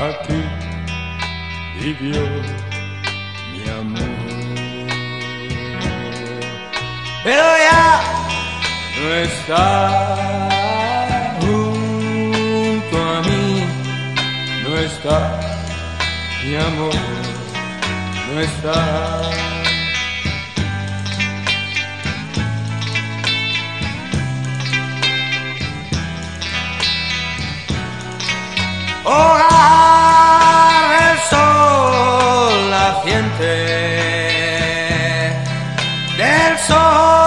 aquí vivió mi amor. Pero ya no está junto a mí, no está mi amor, no está. Hogar del sol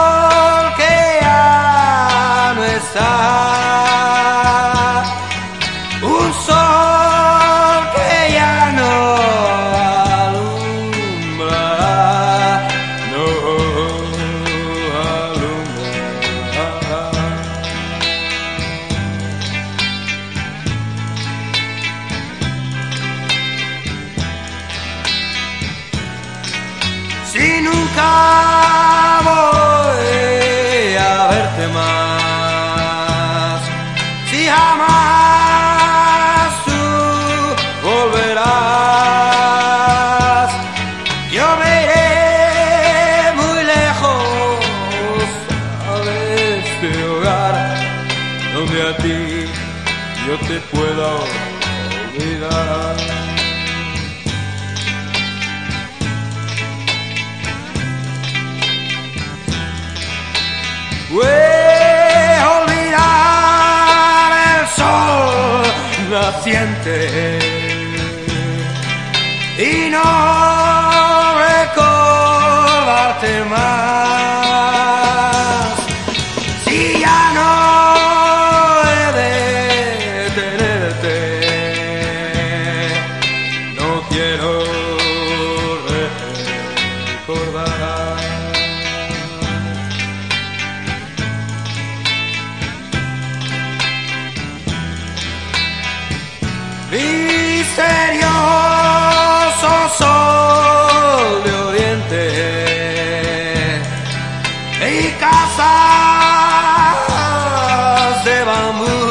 jamás tú volverás, yo me iré muy lejos de este hogar, donde a ti yo te pueda olvidar. paciente y no recordarte más. Si ya no he de no quiero recordar. Misterioso sol de oriente y casas de bambú.